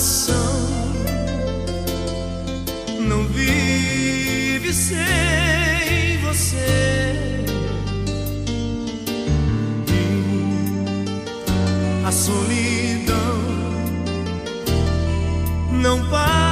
coração não vive sem você. E a solidão não pá.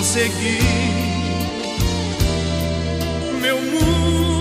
Consegui. Meu mundo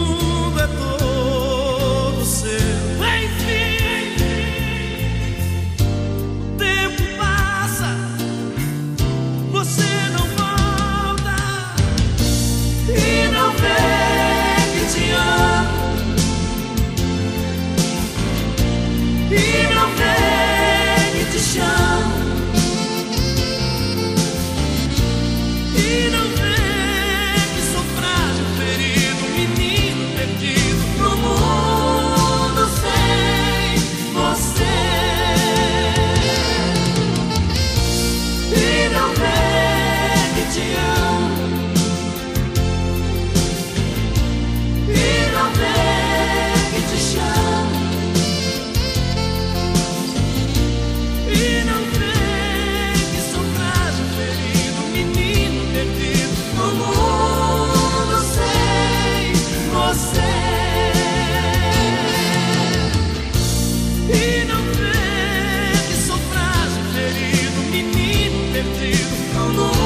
to do. Come on.